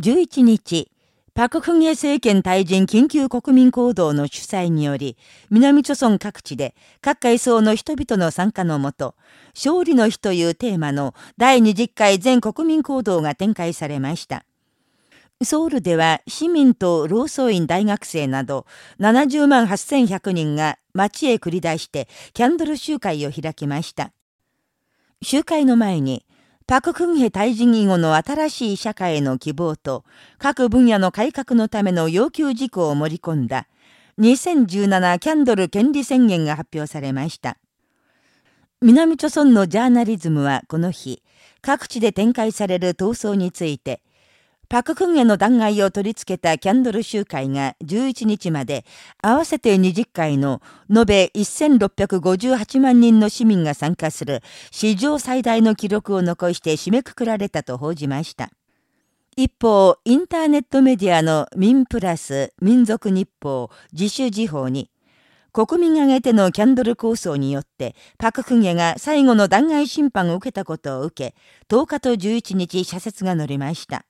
11日、パククンヘ政権退陣緊急国民行動の主催により、南朝村各地で各階層の人々の参加のもと、勝利の日というテーマの第20回全国民行動が展開されました。ソウルでは市民と労組員大学生など70万8100人が街へ繰り出してキャンドル集会を開きました。集会の前にパククンヘ退陣以後の新しい社会への希望と、各分野の改革のための要求事項を盛り込んだ、2017キャンドル権利宣言が発表されました。南朝村のジャーナリズムはこの日、各地で展開される闘争について、パククンへの弾劾を取り付けたキャンドル集会が11日まで合わせて20回の延べ1658万人の市民が参加する史上最大の記録を残して締めくくられたと報じました。一方、インターネットメディアの民プラス民族日報自主時報に国民挙げてのキャンドル構想によって、パククンゲが最後の弾劾審判を受けたことを受け、10日と11日、社説が載りました。